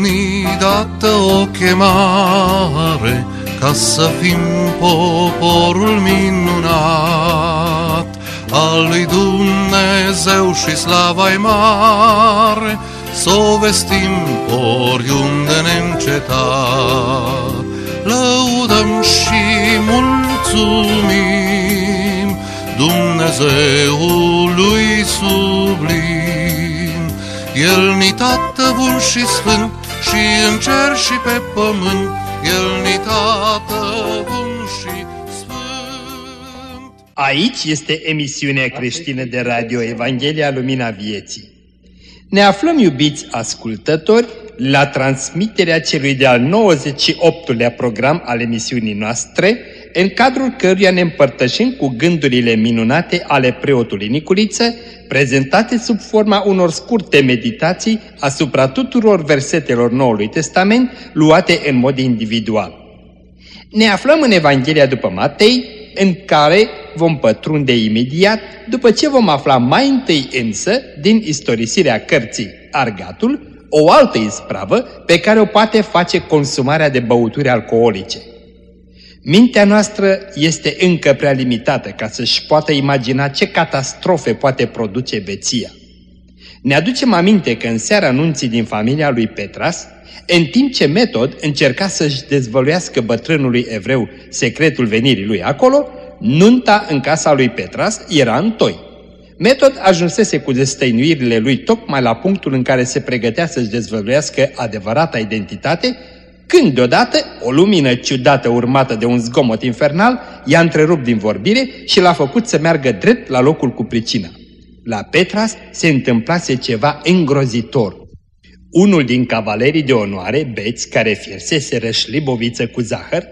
ni dată o chemare ca să fim poporul minunat al lui Dumnezeu și slava mare, să o vestim oriunde neîncetat. Lăudăm și mulțumim Dumnezeului sublim. El ni tată bun și sfânt și în cer și pe pământ, El ni tată bun și sfânt. Aici este emisiunea creștină de radio Evanghelia Lumina Vieții. Ne aflăm, iubiți ascultători, la transmiterea celui de-al 98-lea program al emisiunii noastre, în cadrul căruia ne împărtășim cu gândurile minunate ale preotului Niculiță, prezentate sub forma unor scurte meditații asupra tuturor versetelor Noului Testament, luate în mod individual. Ne aflăm în Evanghelia după Matei, în care vom pătrunde imediat, după ce vom afla mai întâi însă, din istorisirea cărții Argatul, o altă ispravă pe care o poate face consumarea de băuturi alcoolice. Mintea noastră este încă prea limitată ca să-și poată imagina ce catastrofe poate produce beția. Ne aducem aminte că în seara anunții din familia lui Petras, în timp ce Metod încerca să-și dezvăluiască bătrânului evreu secretul venirii lui acolo, nunta în casa lui Petras era în toi. Metod ajunsese cu destăinuirile lui tocmai la punctul în care se pregătea să-și dezvăluiască adevărata identitate, când deodată o lumină ciudată urmată de un zgomot infernal i-a întrerupt din vorbire și l-a făcut să meargă drept la locul cu pricina. La Petras se întâmplase ceva îngrozitor. Unul din cavalerii de onoare, beți, care fiersese șliboviță cu zahăr,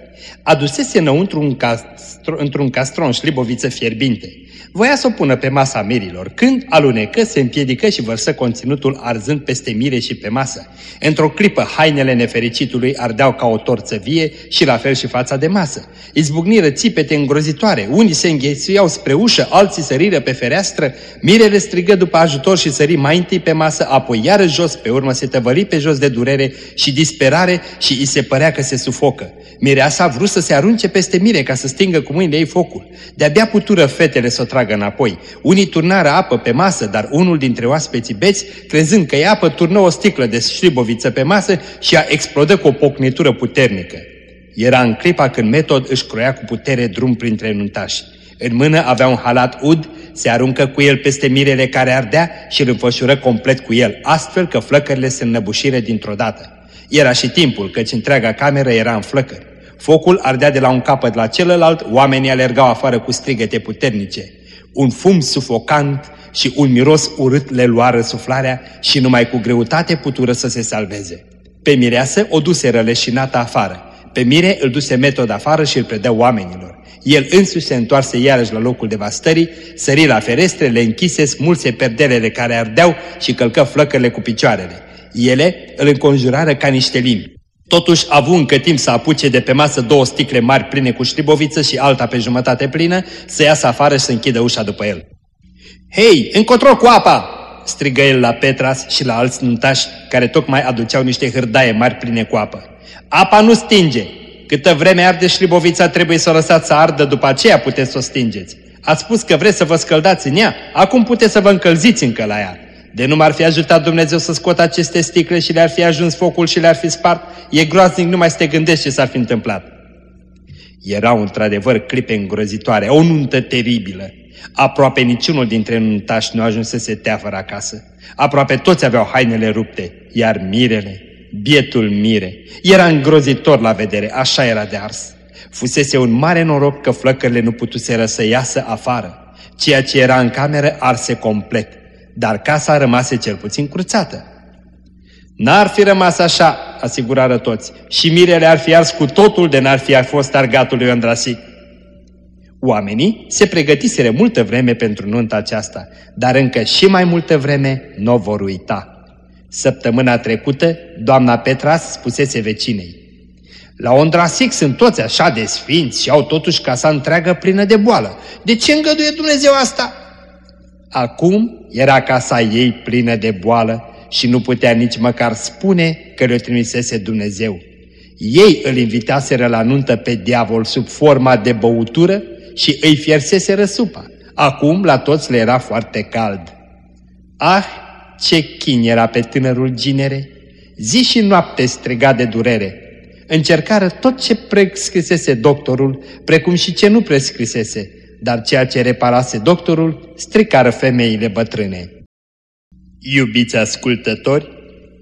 adusese înăuntru un castro, într-un castron șliboviță fierbinte. Voia să o pună pe masa mirilor, când alunecă, se împiedică și vărsă conținutul arzând peste mire și pe masă. Într-o clipă, hainele nefericitului ardeau ca o torță vie și la fel și fața de masă. Izbucniră țipete îngrozitoare, unii se înghesuiau spre ușă, alții săriră pe fereastră, mirele strigă după ajutor și sări mai întâi pe masă, apoi iară jos, pe urmă se tăvări pe jos de durere și disperare și îi se părea că se sufocă. Mireasa a vrut să se arunce peste mire ca să stingă cu mâinile ei focul. De-abia putură fetele să o tragă înapoi. Unii turnară apă pe masă, dar unul dintre oaspeții beți, crezând că e apă, turnă o sticlă de șliboviță pe masă și a explodă cu o pocnitură puternică. Era în clipa când Metod își croia cu putere drum printre nuntași. În mână avea un halat ud, se aruncă cu el peste mirele care ardea și îl înfășură complet cu el, astfel că flăcările se înnăbușire dintr-o dată. Era și timpul, căci întreaga cameră era în flăcări. Focul ardea de la un capăt la celălalt, oamenii alergau afară cu strigăte puternice. Un fum sufocant și un miros urât le luară suflarea și numai cu greutate putură să se salveze. Pe mireasă o duse răleșinată afară. Pe mire îl duse metod afară și îl predă oamenilor. El însuși se întoarse iarăși la locul devastării, sări la ferestre, le închise, smulse perdelele care ardeau și călcă flăcările cu picioarele. Ele îl înconjurară ca niște limbi. Totuși a avut încă timp să apuce de pe masă două sticle mari pline cu șliboviță și alta pe jumătate plină, să iasă afară și să închidă ușa după el. Hei, încotro cu apa!" strigă el la Petras și la alți nuntași care tocmai aduceau niște hârdaie mari pline cu apă. Apa nu stinge! Câtă vreme arde șlibovița trebuie să o lăsați să ardă, după aceea puteți să o stingeți. Ați spus că vreți să vă scăldați în ea, acum puteți să vă încălziți încă la ea. De nu m-ar fi ajutat Dumnezeu să scot aceste sticle și le-ar fi ajuns focul și le-ar fi spart, e groaznic numai să te gândești ce s-ar fi întâmplat. Erau într-adevăr clipe îngrozitoare, o nuntă teribilă. Aproape niciunul dintre nuntași nu ajunsese teafără acasă. Aproape toți aveau hainele rupte, iar mirele, bietul mire, era îngrozitor la vedere, așa era de ars. Fusese un mare noroc că flăcările nu putuseră să iasă afară. Ceea ce era în cameră arse complet dar casa rămase cel puțin curțată. N-ar fi rămas așa, asigurară toți, și mirele ar fi ars cu totul de n-ar fi fost argatul lui Andrasic. Oamenii se pregătiseră multă vreme pentru nunta aceasta, dar încă și mai multă vreme nu o vor uita. Săptămâna trecută, doamna Petras spusese vecinei, La Ondrasic sunt toți așa de sfinți și au totuși casa întreagă plină de boală. De ce îngăduie Dumnezeu asta? Acum era casa ei plină de boală și nu putea nici măcar spune că le-o trimisese Dumnezeu. Ei îl invitaseră la nuntă pe diavol sub forma de băutură și îi fiersese răsupa. Acum la toți le era foarte cald. Ah, ce chin era pe tânărul ginere! Zi și noapte striga de durere. Încercară tot ce prescrisese doctorul, precum și ce nu prescrisese, dar ceea ce reparase doctorul stricară femeile bătrâne. Iubiți ascultători,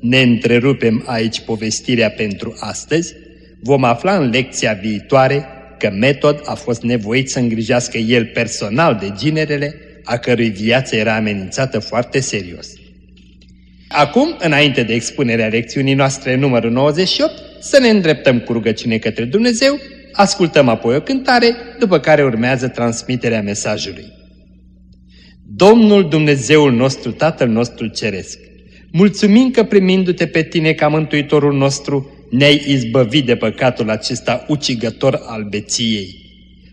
ne întrerupem aici povestirea pentru astăzi, vom afla în lecția viitoare că Metod a fost nevoit să îngrijească el personal de ginerele, a cărui viață era amenințată foarte serios. Acum, înainte de expunerea lecțiunii noastre numărul 98, să ne îndreptăm cu rugăciune către Dumnezeu, ascultăm apoi o cântare, după care urmează transmiterea mesajului. Domnul Dumnezeul nostru, Tatăl nostru Ceresc, mulțumim că primindu-te pe tine ca Mântuitorul nostru, ne-ai izbăvit de păcatul acesta ucigător al beției.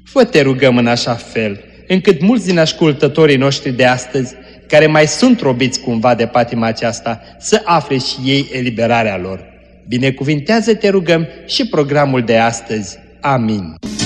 Fă te rugăm în așa fel, încât mulți din ascultătorii noștri de astăzi, care mai sunt robiți cumva de patima aceasta, să afle și ei eliberarea lor. Binecuvintează, te rugăm, și programul de astăzi. Amin.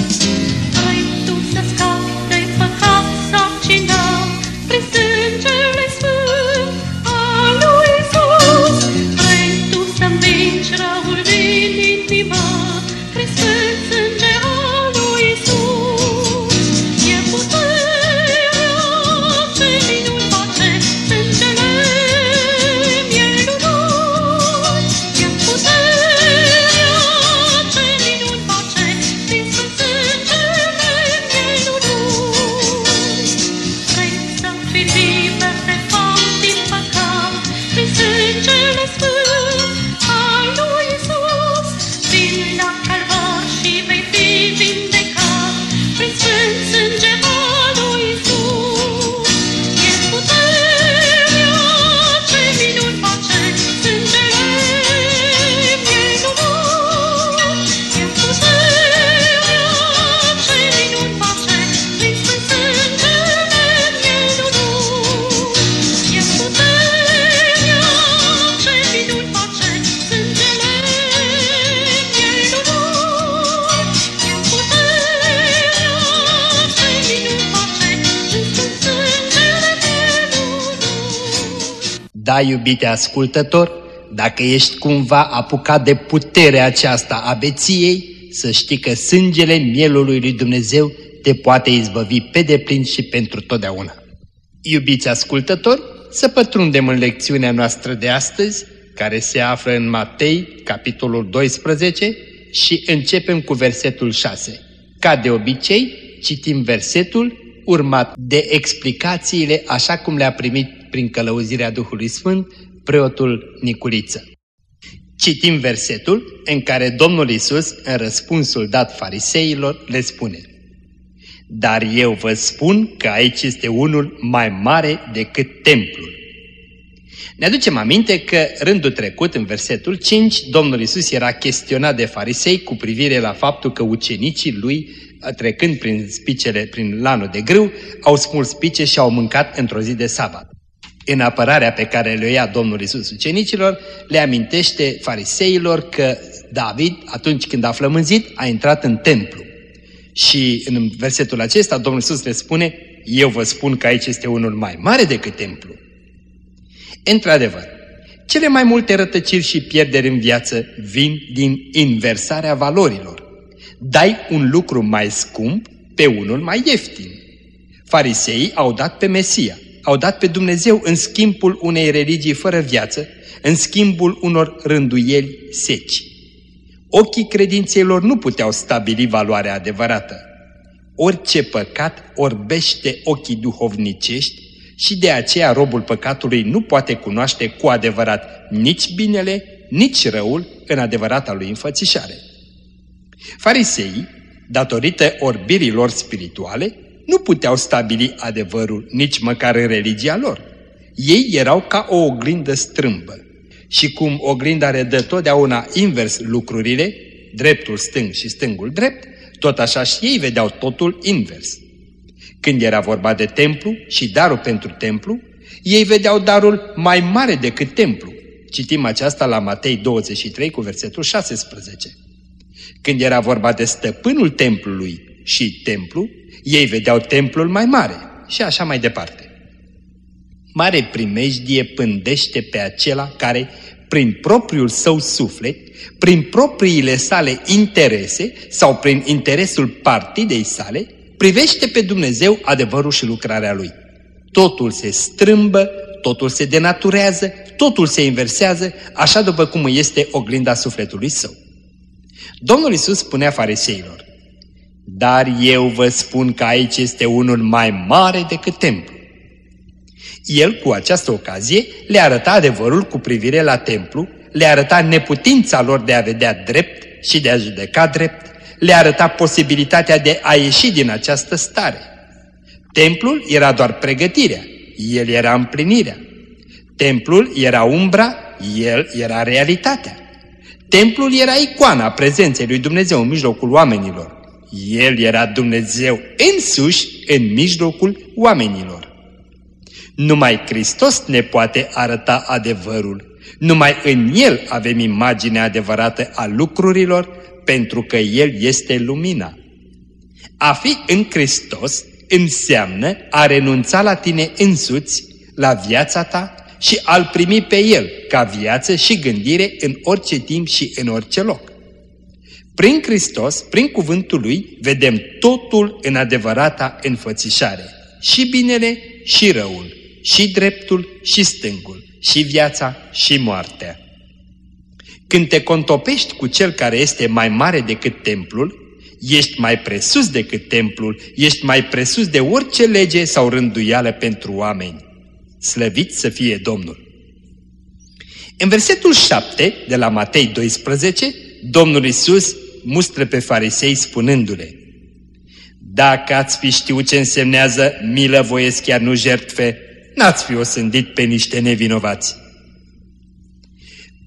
Da, iubite ascultător, dacă ești cumva apucat de puterea aceasta a beției, să știi că sângele mielului lui Dumnezeu te poate izbăvi pe deplin și pentru totdeauna. Iubiți ascultători, să pătrundem în lecțiunea noastră de astăzi, care se află în Matei, capitolul 12, și începem cu versetul 6. Ca de obicei, citim versetul urmat de explicațiile așa cum le-a primit prin călăuzirea Duhului Sfânt preotul Niculiță. Citim versetul în care Domnul Isus, în răspunsul dat fariseilor, le spune Dar eu vă spun că aici este unul mai mare decât templul. Ne aducem aminte că rândul trecut, în versetul 5, Domnul Isus era chestionat de farisei cu privire la faptul că ucenicii lui trecând prin spicele, prin lanul de grâu, au smuls spice și au mâncat într-o zi de sabat. În apărarea pe care le ia Domnul Isus ucenicilor, le amintește fariseilor că David, atunci când a flămânzit, a intrat în templu. Și în versetul acesta Domnul Isus le spune, eu vă spun că aici este unul mai mare decât templu. Într-adevăr, cele mai multe rătăciri și pierderi în viață vin din inversarea valorilor dai un lucru mai scump pe unul mai ieftin. Fariseii au dat pe Mesia, au dat pe Dumnezeu în schimbul unei religii fără viață, în schimbul unor rânduieli seci. Ochii credințelor nu puteau stabili valoarea adevărată. Orice păcat orbește ochii duhovnicești și de aceea robul păcatului nu poate cunoaște cu adevărat nici binele, nici răul în adevărata lui înfățișare. Fariseii, datorită orbirilor spirituale, nu puteau stabili adevărul nici măcar în religia lor. Ei erau ca o oglindă strâmbă. Și cum oglinda redă totdeauna invers lucrurile, dreptul stâng și stângul drept, tot așa și ei vedeau totul invers. Când era vorba de templu și darul pentru templu, ei vedeau darul mai mare decât templu, Citim aceasta la Matei 23 cu versetul 16. Când era vorba de stăpânul templului și templu, ei vedeau templul mai mare și așa mai departe. Mare primejdie pândește pe acela care, prin propriul său suflet, prin propriile sale interese sau prin interesul partidei sale, privește pe Dumnezeu adevărul și lucrarea Lui. Totul se strâmbă, totul se denaturează, totul se inversează, așa după cum este oglinda sufletului său. Domnul Isus spunea fariseilor, Dar eu vă spun că aici este unul mai mare decât templu. El, cu această ocazie, le arăta adevărul cu privire la templu, le arăta neputința lor de a vedea drept și de a judeca drept, le arăta posibilitatea de a ieși din această stare. Templul era doar pregătirea, el era împlinirea. Templul era umbra, el era realitatea. Templul era icoana prezenței lui Dumnezeu în mijlocul oamenilor. El era Dumnezeu însuși în mijlocul oamenilor. Numai Hristos ne poate arăta adevărul. Numai în El avem imaginea adevărată a lucrurilor, pentru că El este lumina. A fi în Hristos înseamnă a renunța la tine însuți, la viața ta și a-L primi pe El ca viață și gândire în orice timp și în orice loc. Prin Hristos, prin cuvântul Lui, vedem totul în adevărata înfățișare, și binele și răul, și dreptul și stângul, și viața și moartea. Când te contopești cu Cel care este mai mare decât templul, ești mai presus decât templul, ești mai presus de orice lege sau rânduială pentru oameni. Slăvit să fie Domnul! În versetul 7 de la Matei 12, Domnul Isus mustră pe farisei spunându-le Dacă ați fi știut ce însemnează milă voiesc chiar nu jertfe, n-ați fi osândit pe niște nevinovați.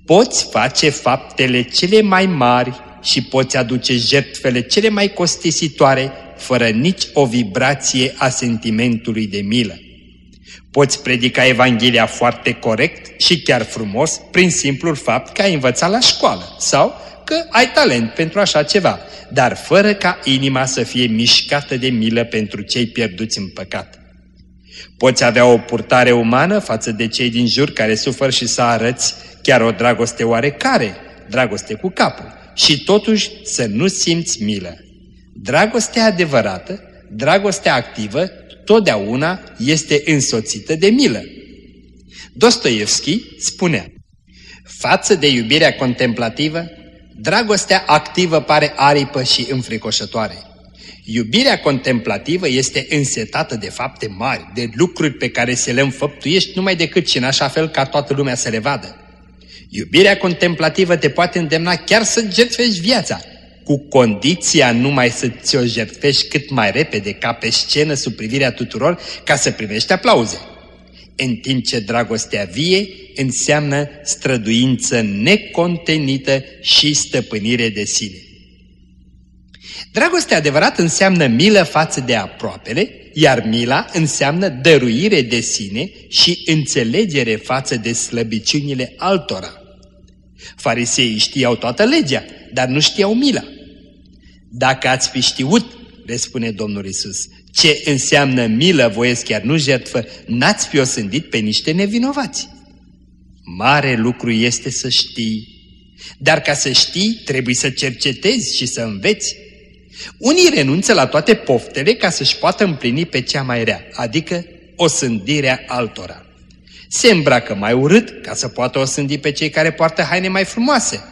Poți face faptele cele mai mari și poți aduce jertfele cele mai costisitoare fără nici o vibrație a sentimentului de milă. Poți predica Evanghelia foarte corect și chiar frumos prin simplul fapt că ai învățat la școală sau că ai talent pentru așa ceva, dar fără ca inima să fie mișcată de milă pentru cei pierduți în păcat. Poți avea o purtare umană față de cei din jur care suferă și să arăți chiar o dragoste oarecare, dragoste cu capul, și totuși să nu simți milă. Dragostea adevărată, dragostea activă, totdeauna este însoțită de milă. Dostoevski spunea, față de iubirea contemplativă, dragostea activă pare aripă și înfricoșătoare. Iubirea contemplativă este însetată de fapte mari, de lucruri pe care se le înfăptuiești numai decât și în așa fel ca toată lumea să le vadă. Iubirea contemplativă te poate îndemna chiar să jertfești viața, cu condiția numai să ți-o jertfești cât mai repede ca pe scenă sub privirea tuturor ca să primești aplauze. În timp ce dragostea vie înseamnă străduință necontenită și stăpânire de sine. Dragostea adevărată înseamnă milă față de aproapele, iar mila înseamnă dăruire de sine și înțelegere față de slăbiciunile altora. Fariseii știau toată legea, dar nu știau mila. Dacă ați fi știut, le spune Domnul Isus, ce înseamnă milă voiesc chiar nu jertfă, n-ați fi osândit pe niște nevinovați. Mare lucru este să știi, dar ca să știi trebuie să cercetezi și să înveți. Unii renunță la toate poftele ca să-și poată împlini pe cea mai rea, adică osândirea altora. Se îmbracă mai urât ca să poată osândi pe cei care poartă haine mai frumoase.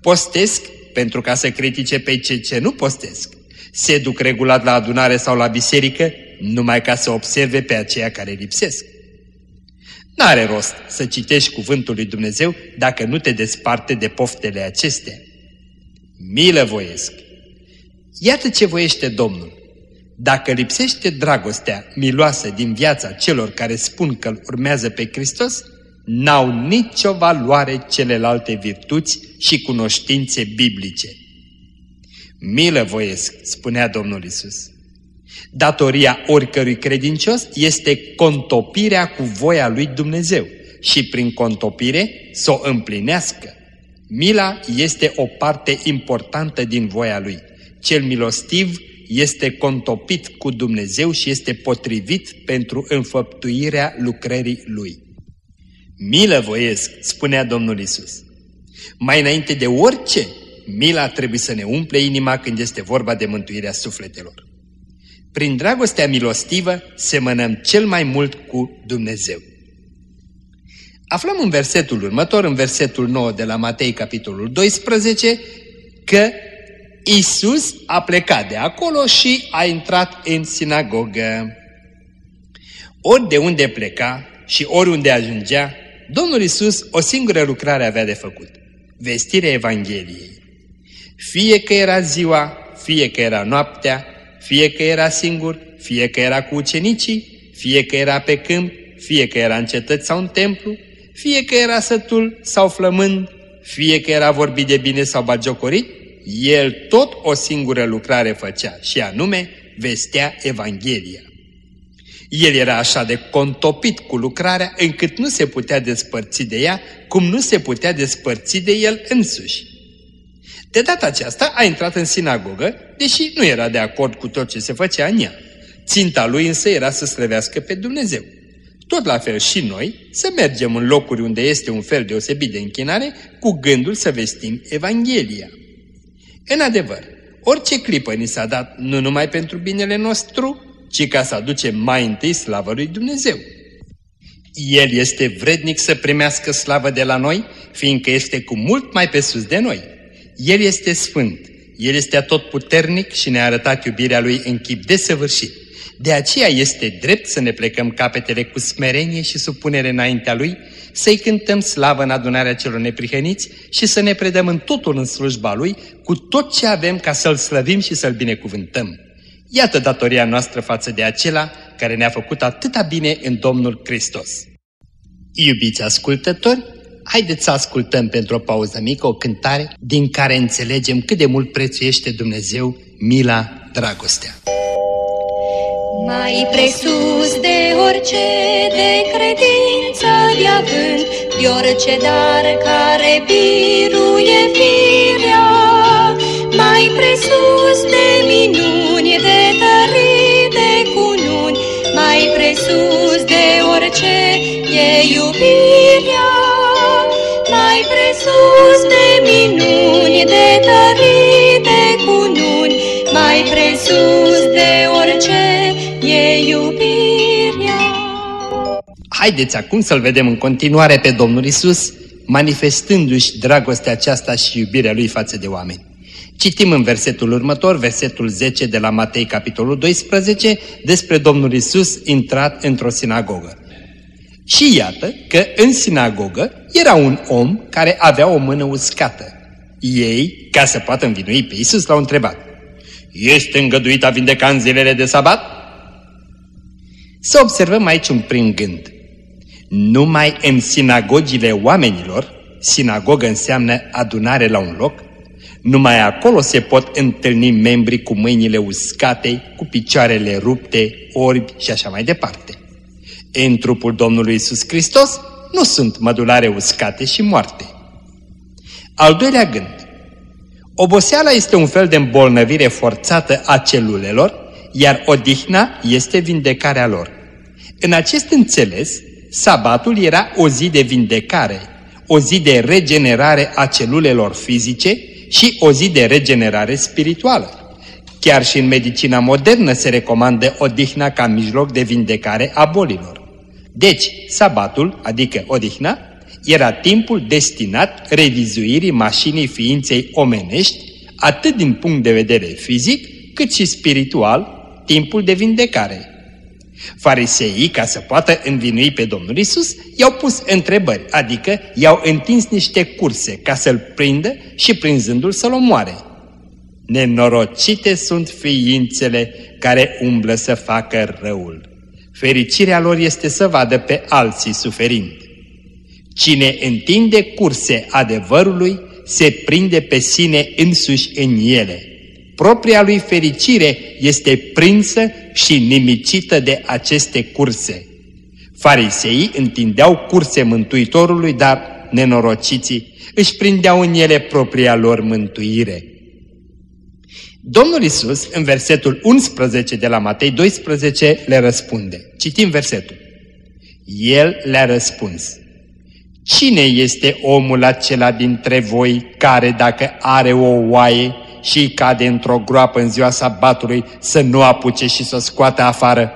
Postesc pentru ca să critique pe cei ce nu postesc. Se duc regulat la adunare sau la biserică numai ca să observe pe aceia care lipsesc. N-are rost să citești cuvântul lui Dumnezeu dacă nu te desparte de poftele acestea. Milă voiesc, Iată ce voiește Domnul. Dacă lipsește dragostea miloasă din viața celor care spun că îl urmează pe Hristos, n-au nicio valoare celelalte virtuți și cunoștințe biblice. Milă voiesc, spunea Domnul Isus. Datoria oricărui credincios este contopirea cu voia lui Dumnezeu, și prin contopire să o împlinească. Mila este o parte importantă din voia lui. Cel milostiv este contopit cu Dumnezeu și este potrivit pentru înfăptuirea lucrării lui. Milă voiesc, spunea Domnul Isus. Mai înainte de orice, mila trebuie să ne umple inima când este vorba de mântuirea sufletelor. Prin dragostea milostivă semănăm cel mai mult cu Dumnezeu. Aflăm în versetul următor, în versetul 9 de la Matei, capitolul 12, că Isus a plecat de acolo și a intrat în sinagogă. Ori de unde pleca și oriunde ajungea, Domnul Isus o singură lucrare avea de făcut, vestirea Evangheliei. Fie că era ziua, fie că era noaptea, fie că era singur, fie că era cu ucenicii, fie că era pe câmp, fie că era în cetăți sau în templu, fie că era sătul sau flămând, fie că era vorbit de bine sau bagiocorit, el tot o singură lucrare făcea și anume vestea Evanghelia. El era așa de contopit cu lucrarea încât nu se putea despărți de ea cum nu se putea despărți de el însuși. De data aceasta a intrat în sinagogă, deși nu era de acord cu tot ce se făcea în ea. Ținta lui însă era să slăvească pe Dumnezeu. Tot la fel și noi să mergem în locuri unde este un fel deosebit de închinare cu gândul să vestim Evanghelia. În adevăr, orice clipă ni s-a dat nu numai pentru binele nostru, ci ca să aducem mai întâi slavă lui Dumnezeu. El este vrednic să primească slavă de la noi, fiindcă este cu mult mai pe sus de noi. El este sfânt, El este atotputernic și ne-a arătat iubirea Lui în chip desăvârșit. De aceea este drept să ne plecăm capetele cu smerenie și supunere înaintea Lui, să-i cântăm slavă în adunarea celor neprihăniți și să ne predăm în totul în slujba Lui, cu tot ce avem ca să-L slăvim și să-L binecuvântăm. Iată datoria noastră față de acela care ne-a făcut atâta bine în Domnul Hristos. Iubiți ascultători, haideți să ascultăm pentru o pauză mică o cântare din care înțelegem cât de mult prețuiește Dumnezeu mila, dragostea. Mai presus de orice de credință de avânt, de orice dar care biruie firea, mai presus de minuni, mai presus de orice e iubirea. Haideți acum să-L vedem în continuare pe Domnul Isus, manifestându-și dragostea aceasta și iubirea Lui față de oameni. Citim în versetul următor, versetul 10 de la Matei, capitolul 12, despre Domnul Isus intrat într-o sinagogă. Și iată că în sinagogă era un om care avea o mână uscată. Ei, ca să poată învinui pe Isus, l-au întrebat. Este îngăduit a vindeca în zilele de sabat? Să observăm aici un prim gând. Numai în sinagogile oamenilor, sinagogă înseamnă adunare la un loc, numai acolo se pot întâlni membrii cu mâinile uscate, cu picioarele rupte, orbi și așa mai departe. În trupul Domnului Isus Hristos nu sunt mădulare uscate și moarte. Al doilea gând. Oboseala este un fel de îmbolnăvire forțată a celulelor, iar odihna este vindecarea lor. În acest înțeles, sabatul era o zi de vindecare, o zi de regenerare a celulelor fizice și o zi de regenerare spirituală. Chiar și în medicina modernă se recomandă odihna ca mijloc de vindecare a bolilor. Deci, sabatul, adică odihna, era timpul destinat revizuirii mașinii ființei omenești, atât din punct de vedere fizic, cât și spiritual, timpul de vindecare. Fariseii, ca să poată învinui pe Domnul Isus, i-au pus întrebări, adică i-au întins niște curse ca să-l prindă și prinzându-l să-l omoare. Nenorocite sunt ființele care umblă să facă răul. Fericirea lor este să vadă pe alții suferind. Cine întinde curse adevărului, se prinde pe sine însuși în ele. Propria lui fericire este prinsă și nimicită de aceste curse. Fariseii întindeau curse Mântuitorului, dar nenorociții își prindeau în ele propria lor mântuire. Domnul Isus, în versetul 11 de la Matei 12, le răspunde. Citim versetul. El le-a răspuns. Cine este omul acela dintre voi care, dacă are o oaie și cade într-o groapă în ziua sabatului, să nu apuce și să o scoată afară?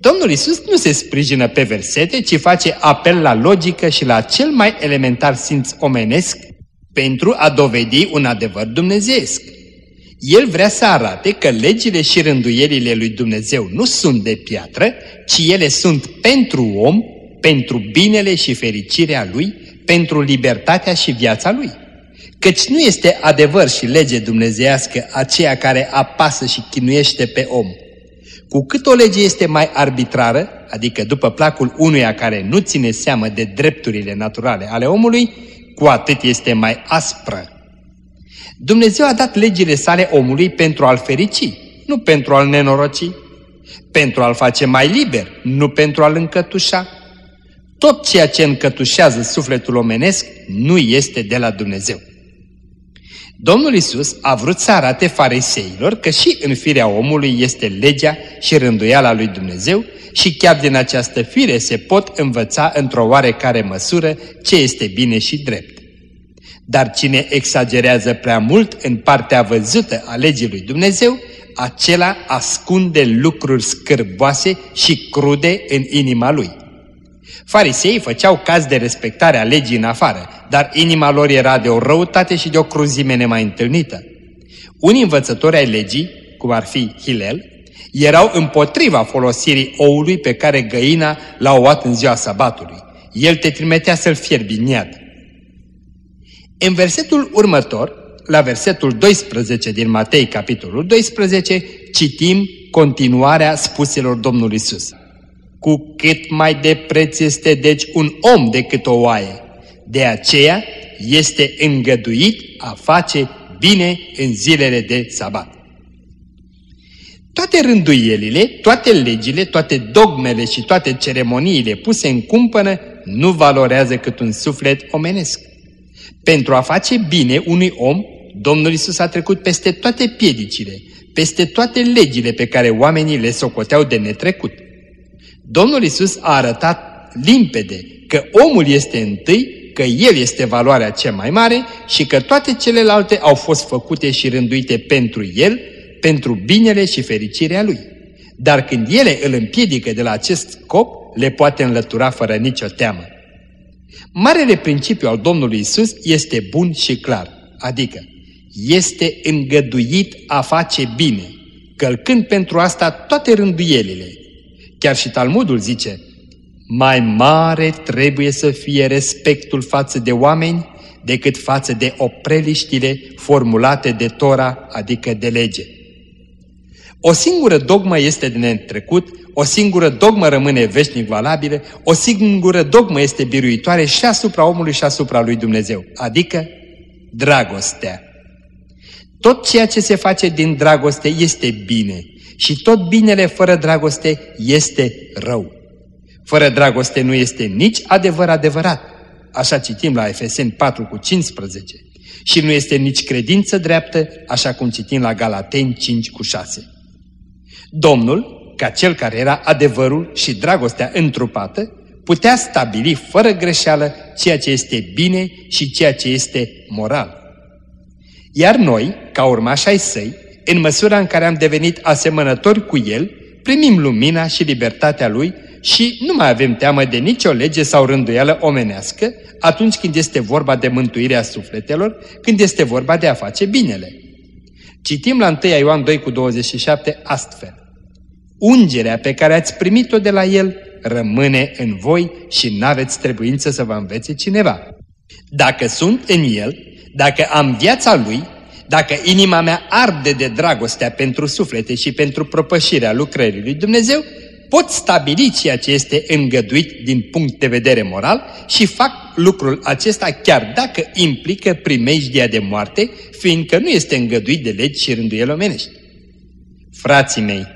Domnul Isus nu se sprijină pe versete, ci face apel la logică și la cel mai elementar simț omenesc pentru a dovedi un adevăr dumnezeesc. El vrea să arate că legile și rânduielile lui Dumnezeu nu sunt de piatră, ci ele sunt pentru om, pentru binele și fericirea lui, pentru libertatea și viața lui. Căci nu este adevăr și lege dumnezeiască aceea care apasă și chinuiește pe om. Cu cât o lege este mai arbitrară, adică după placul unuia care nu ține seamă de drepturile naturale ale omului, cu atât este mai aspră. Dumnezeu a dat legile sale omului pentru a-l ferici, nu pentru a-l nenoroci, pentru a-l face mai liber, nu pentru a-l încătușa. Tot ceea ce încătușează sufletul omenesc nu este de la Dumnezeu. Domnul Isus a vrut să arate fariseilor că și în firea omului este legea și rânduiala lui Dumnezeu și chiar din această fire se pot învăța într-o oarecare măsură ce este bine și drept. Dar cine exagerează prea mult în partea văzută a legii lui Dumnezeu, acela ascunde lucruri scârboase și crude în inima lui. Fariseii făceau caz de respectarea legii în afară, dar inima lor era de o răutate și de o cruzime nemai întâlnită. Unii învățători ai legii, cum ar fi Hilel, erau împotriva folosirii oului pe care găina l-a luat în ziua sabatului. El te trimitea să-l fierbi în iad. În versetul următor, la versetul 12 din Matei, capitolul 12, citim continuarea spuselor Domnului Isus. Cu cât mai de preț este deci un om decât o oaie, de aceea este îngăduit a face bine în zilele de sabat. Toate rânduielile, toate legile, toate dogmele și toate ceremoniile puse în cumpănă nu valorează cât un suflet omenesc. Pentru a face bine unui om, Domnul Isus a trecut peste toate piedicile, peste toate legile pe care oamenii le socoteau de netrecut. Domnul Isus a arătat limpede că omul este întâi, că el este valoarea cea mai mare și că toate celelalte au fost făcute și rânduite pentru el, pentru binele și fericirea lui. Dar când ele îl împiedică de la acest scop, le poate înlătura fără nicio teamă. Marele principiu al Domnului Isus este bun și clar, adică este îngăduit a face bine, călcând pentru asta toate rânduielile. Chiar și Talmudul zice, mai mare trebuie să fie respectul față de oameni decât față de opreliștile formulate de Tora, adică de lege. O singură dogmă este de neîntrecut, o singură dogmă rămâne veșnic valabilă, o singură dogmă este biruitoare și asupra omului și asupra lui Dumnezeu, adică dragostea. Tot ceea ce se face din dragoste este bine și tot binele fără dragoste este rău. Fără dragoste nu este nici adevăr adevărat, așa citim la Efeseni 4 cu 15, și nu este nici credință dreaptă, așa cum citim la Galateni 5 cu 6. Domnul, ca cel care era adevărul și dragostea întrupată, putea stabili fără greșeală ceea ce este bine și ceea ce este moral. Iar noi, ca urmași ai săi, în măsura în care am devenit asemănători cu El, primim lumina și libertatea Lui și nu mai avem teamă de nicio lege sau rânduială omenească atunci când este vorba de mântuirea sufletelor, când este vorba de a face binele. Citim la 1 Ioan 2 cu 27 astfel. Ungerea pe care ați primit-o de la El rămâne în voi și n-aveți trebuință să vă învețe cineva. Dacă sunt în El, dacă am viața Lui, dacă inima mea arde de dragostea pentru suflete și pentru propășirea lucrării lui Dumnezeu, pot stabili ceea ce este îngăduit din punct de vedere moral și fac lucrul acesta chiar dacă implică primejdia de moarte, fiindcă nu este îngăduit de legi și rânduieli omenești. Frații mei,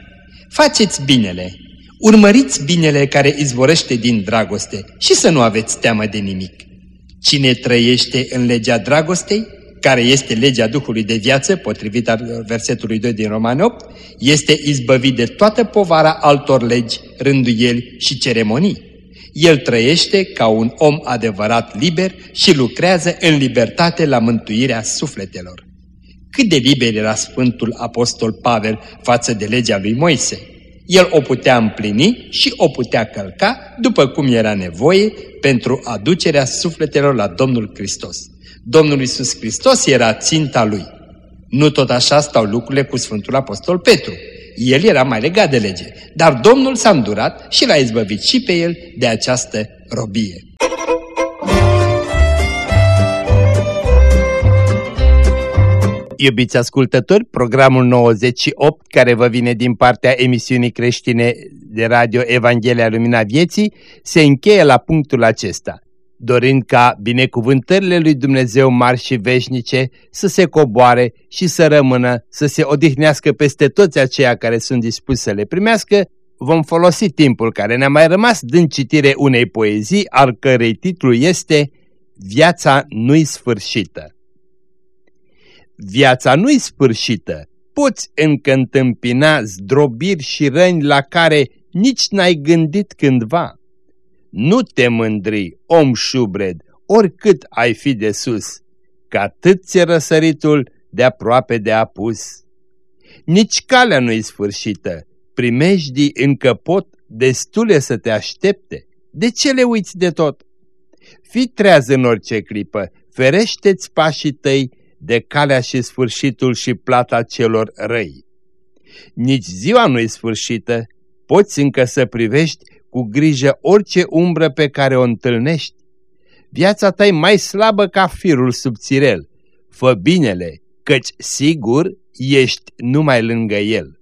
faceți binele, Urmăriți binele care izvorăște din dragoste și să nu aveți teamă de nimic. Cine trăiește în legea dragostei, care este legea Duhului de viață, potrivit versetului 2 din Roman 8, este izbăvit de toată povara altor legi, rânduieli și ceremonii. El trăiește ca un om adevărat liber și lucrează în libertate la mântuirea sufletelor. Cât de liber era Sfântul Apostol Pavel față de legea lui Moise? El o putea împlini și o putea călca după cum era nevoie pentru aducerea sufletelor la Domnul Hristos. Domnul Isus Hristos era ținta lui. Nu tot așa stau lucrurile cu Sfântul Apostol Petru. El era mai legat de lege, dar Domnul s-a îndurat și l-a izbăvit și pe el de această robie. Iubiți ascultători, programul 98 care vă vine din partea emisiunii creștine de radio Evanghelia Lumina Vieții se încheie la punctul acesta, dorind ca binecuvântările lui Dumnezeu mari și veșnice să se coboare și să rămână, să se odihnească peste toți aceia care sunt dispuși să le primească, vom folosi timpul care ne-a mai rămas dând citire unei poezii, al cărei titlu este Viața nu-i sfârșită. Viața nu-i sfârșită, poți încă întâmpina zdrobiri și răni la care nici n-ai gândit cândva. Nu te mândri, om șubred, oricât ai fi de sus, că atât ți răsăritul de aproape de apus. Nici calea nu-i sfârșită, primejdii încă pot destule să te aștepte. De ce le uiți de tot? Fii treaz în orice clipă, ferește-ți pașii tăi de calea și sfârșitul și plata celor răi. Nici ziua nu-i sfârșită, poți încă să privești cu grijă orice umbră pe care o întâlnești. Viața ta e mai slabă ca firul subțirel. Fă binele, căci sigur ești numai lângă el.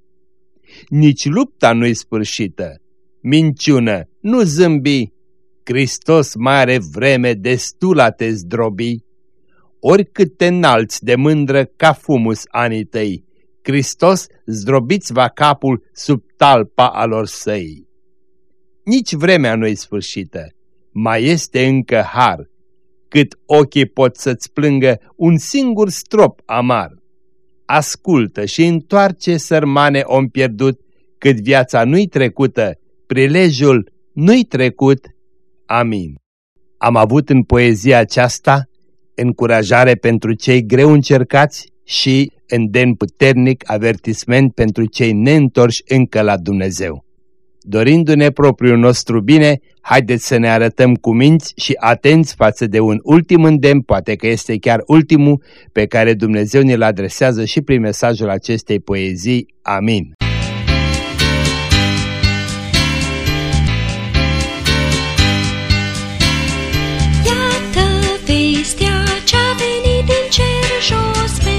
Nici lupta nu-i sfârșită. Minciună, nu zâmbi. Hristos mai are vreme destul a te zdrobi. Oricât te înalți de mândră ca fumus anii tăi, Hristos zdrobiți va capul sub talpa alor săi. Nici vremea nu-i sfârșită, mai este încă har, cât ochii pot să-ți plângă un singur strop amar. Ascultă și întoarce sărmane om pierdut, cât viața nu-i trecută, prilejul nu-i trecut. Amin. Am avut în poezia aceasta încurajare pentru cei greu încercați și îndemn puternic avertisment pentru cei neîntorși încă la Dumnezeu. Dorindu-ne propriul nostru bine, haideți să ne arătăm cuminți și atenți față de un ultim îndemn, poate că este chiar ultimul, pe care Dumnezeu ne-l adresează și prin mesajul acestei poezii. Amin. Iată vestea ce-a venit din cer jos pe